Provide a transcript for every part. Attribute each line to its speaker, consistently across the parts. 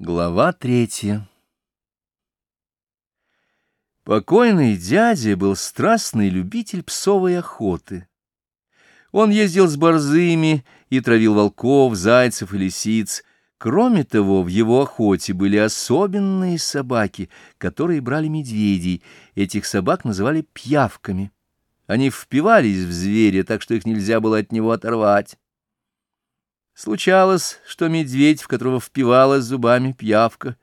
Speaker 1: Глава третья Покойный дядя был страстный любитель псовой охоты. Он ездил с борзыми и травил волков, зайцев и лисиц. Кроме того, в его охоте были особенные собаки, которые брали медведей. Этих собак называли пьявками. Они впивались в зверя, так что их нельзя было от него оторвать. Случалось, что медведь, в которого впивалась зубами пьявка,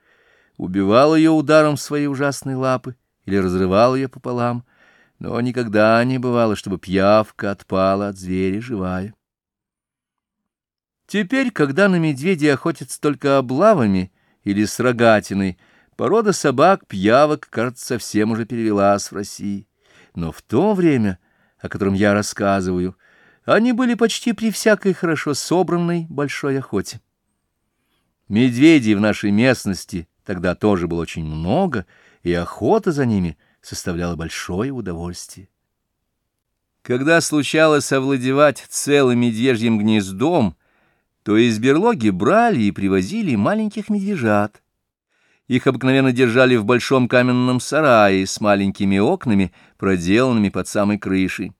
Speaker 1: убивал ее ударом своей ужасной лапы или разрывал ее пополам, но никогда не бывало, чтобы пьявка отпала от зверя живая. Теперь, когда на медведя охотятся только облавами или с рогатиной, порода собак-пьявок, кажется, совсем уже перевелась в России. Но в то время, о котором я рассказываю, они были почти при всякой хорошо собранной большой охоте. Медведей в нашей местности тогда тоже было очень много, и охота за ними составляла большое удовольствие. Когда случалось овладевать целым медвежьим гнездом, то из берлоги брали и привозили маленьких медвежат. Их обыкновенно держали в большом каменном сарае с маленькими окнами, проделанными под самой крышей.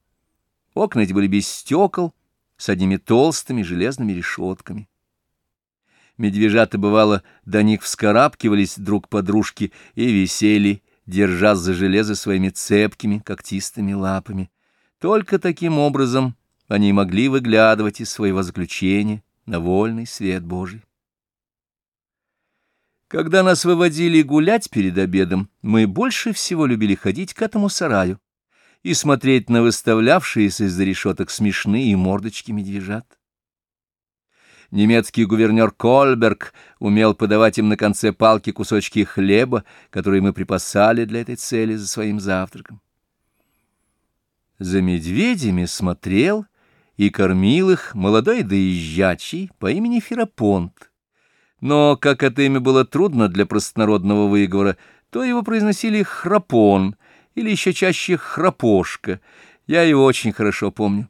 Speaker 1: Окна эти были без стекол, с одними толстыми железными решетками. Медвежата, бывало, до них вскарабкивались друг по дружке и висели, держа за железо своими цепкими когтистыми лапами. Только таким образом они могли выглядывать из своего заключения на вольный свет Божий. Когда нас выводили гулять перед обедом, мы больше всего любили ходить к этому сараю и смотреть на выставлявшиеся из-за решеток смешные мордочки медвежат. Немецкий гувернер Кольберг умел подавать им на конце палки кусочки хлеба, которые мы припасали для этой цели за своим завтраком. За медведями смотрел и кормил их молодой доезжачий по имени Ферапонт. Но, как это имя было трудно для простонародного выговора, то его произносили «храпон», или еще чаще храпошка. Я его очень хорошо помню.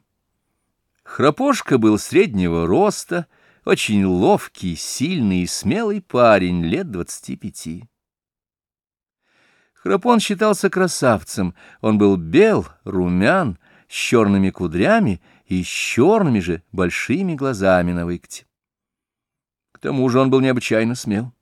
Speaker 1: Храпошка был среднего роста, очень ловкий, сильный и смелый парень лет двадцати пяти. Храпон считался красавцем, он был бел, румян, с черными кудрями и с черными же большими глазами на выкте. К тому же он был необычайно смел.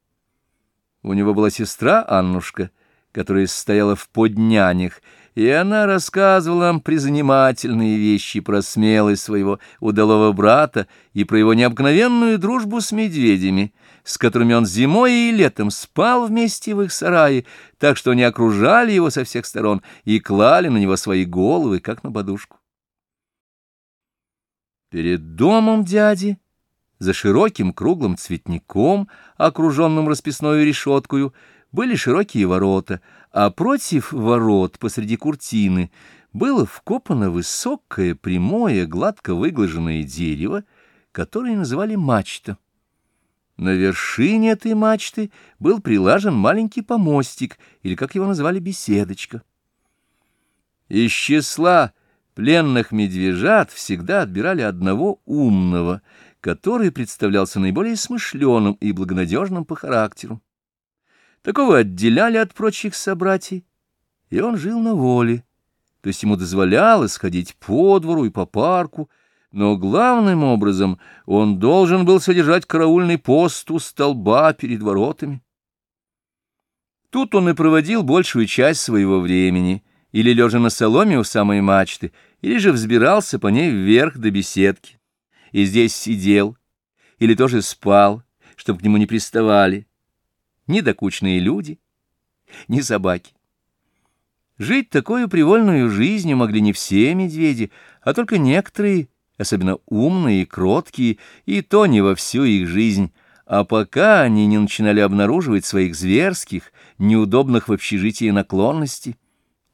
Speaker 1: У него была сестра Аннушка — которая стояла в поднянях, и она рассказывала нам призанимательные вещи про смелость своего удалого брата и про его необыкновенную дружбу с медведями, с которыми он зимой и летом спал вместе в их сарае, так что они окружали его со всех сторон и клали на него свои головы, как на подушку. Перед домом дяди, за широким круглым цветником, окруженным расписной решеткою, были широкие ворота, а против ворот посреди куртины было вкопано высокое, прямое, гладко выглаженное дерево, которое называли мачта. На вершине этой мачты был прилажен маленький помостик, или, как его называли, беседочка. Из числа пленных медвежат всегда отбирали одного умного, который представлялся наиболее смышленым и благонадежным по характеру. Такого отделяли от прочих собратьей, и он жил на воле, то есть ему дозволялось ходить по двору и по парку, но главным образом он должен был содержать караульный пост у столба перед воротами. Тут он и проводил большую часть своего времени, или лежа на соломе у самой мачты, или же взбирался по ней вверх до беседки, и здесь сидел, или тоже спал, чтобы к нему не приставали ни докучные люди, ни собаки. Жить такую привольную жизнью могли не все медведи, а только некоторые, особенно умные и кроткие, и то не во всю их жизнь, а пока они не начинали обнаруживать своих зверских, неудобных в общежитии наклонностей,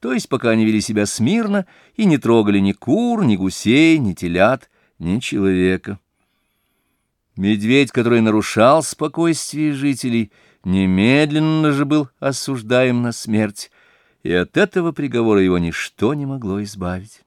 Speaker 1: то есть пока они вели себя смирно и не трогали ни кур, ни гусей, ни телят, ни человека. Медведь, который нарушал спокойствие жителей, — немедленно же был осуждаем на смерть, и от этого приговора его ничто не могло избавить.